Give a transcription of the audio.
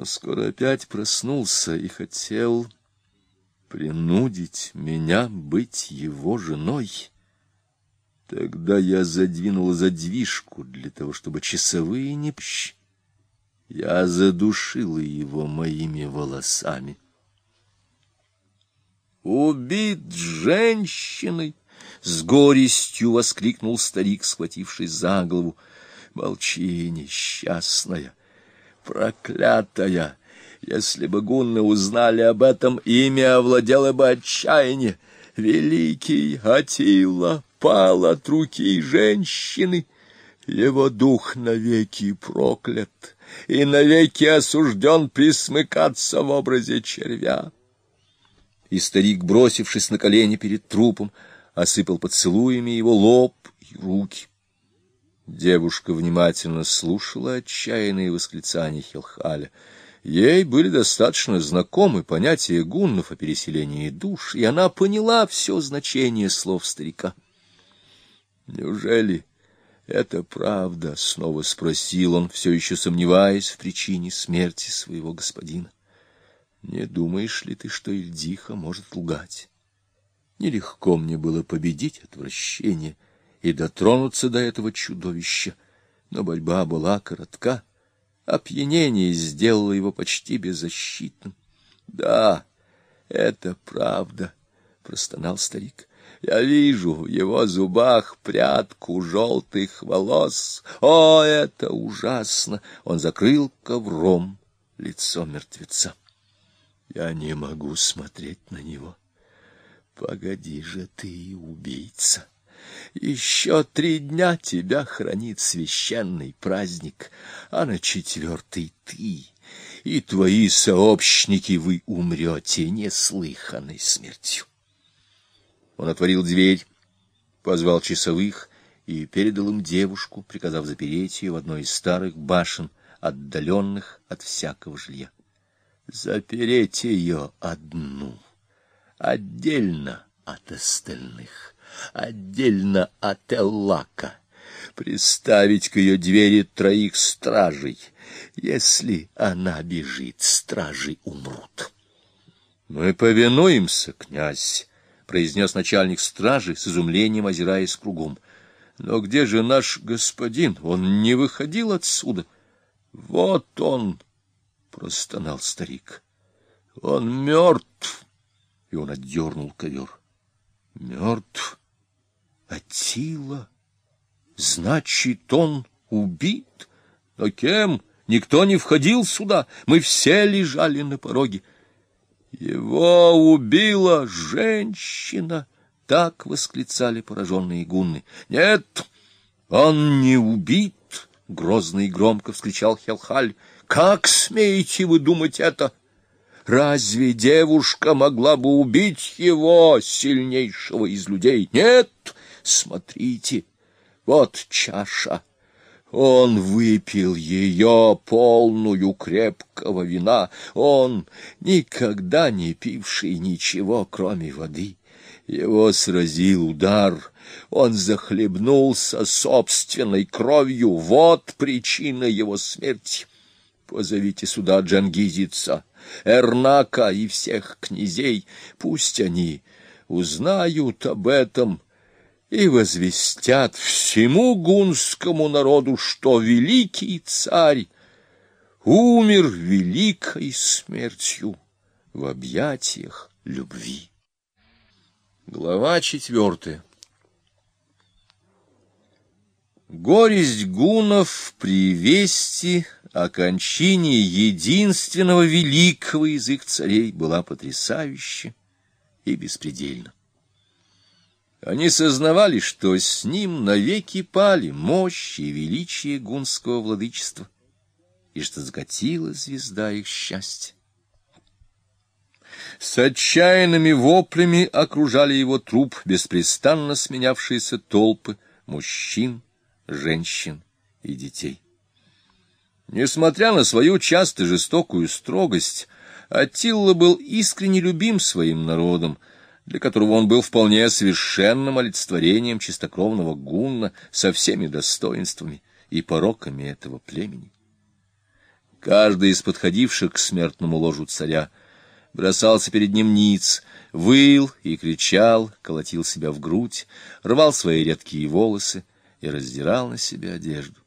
но скоро опять проснулся и хотел принудить меня быть его женой. Тогда я задвинула задвижку для того, чтобы часовые не пщ. Я задушила его моими волосами. «Убит женщиной!» — с горестью воскликнул старик, схватившись за голову. «Молчи, несчастная, проклятая!» Если бы гунны узнали об этом, имя овладело бы отчаяние. Великий Атила пал от руки женщины. Его дух навеки проклят и навеки осужден присмыкаться в образе червя. И старик, бросившись на колени перед трупом, осыпал поцелуями его лоб и руки. Девушка внимательно слушала отчаянные восклицания Хелхаля. Ей были достаточно знакомы понятия гуннов о переселении душ, и она поняла все значение слов старика. «Неужели это правда?» — снова спросил он, все еще сомневаясь в причине смерти своего господина. «Не думаешь ли ты, что Ильдиха может лгать? Нелегко мне было победить отвращение и дотронуться до этого чудовища, но борьба была коротка» Опьянение сделало его почти беззащитным. — Да, это правда, — простонал старик. — Я вижу в его зубах прядку желтых волос. О, это ужасно! Он закрыл ковром лицо мертвеца. Я не могу смотреть на него. Погоди же ты, убийца! Еще три дня тебя хранит священный праздник, а на четвертый ты и твои сообщники вы умрете неслыханной смертью. Он отворил дверь, позвал часовых и передал им девушку, приказав запереть ее в одной из старых башен, отдаленных от всякого жилья. Запереть ее одну, отдельно от остальных отдельно от Эллака, приставить к ее двери троих стражей. Если она бежит, стражи умрут. — Мы повинуемся, князь, — произнес начальник стражи, с изумлением озираясь кругом. — Но где же наш господин? Он не выходил отсюда. — Вот он, — простонал старик. — Он мертв. И он отдернул ковер. — Мертв? Атила. Значит, он убит? Но кем? Никто не входил сюда. Мы все лежали на пороге. Его убила женщина. Так восклицали пораженные гунны. Нет, он не убит. Грозно и громко вскричал Хелхаль. Как смеете вы думать это? Разве девушка могла бы убить его, сильнейшего из людей? Нет, Смотрите, вот чаша. Он выпил ее полную крепкого вина. Он, никогда не пивший ничего, кроме воды. Его сразил удар. Он захлебнулся собственной кровью. Вот причина его смерти. Позовите сюда Джангизица, Эрнака и всех князей. Пусть они узнают об этом и возвестят всему гунскому народу, что великий царь умер великой смертью в объятиях любви. Глава четвертая Горесть гунов при вести о кончине единственного великого из их царей была потрясающая и беспредельна. Они сознавали, что с ним навеки пали мощь и величие гунского владычества, и что закатила звезда их счастья. С отчаянными воплями окружали его труп беспрестанно сменявшиеся толпы мужчин, женщин и детей. Несмотря на свою часто жестокую строгость, Аттилла был искренне любим своим народом, для которого он был вполне совершенным олицетворением чистокровного гунна со всеми достоинствами и пороками этого племени. Каждый из подходивших к смертному ложу царя бросался перед ним ниц, выл и кричал, колотил себя в грудь, рвал свои редкие волосы и раздирал на себе одежду.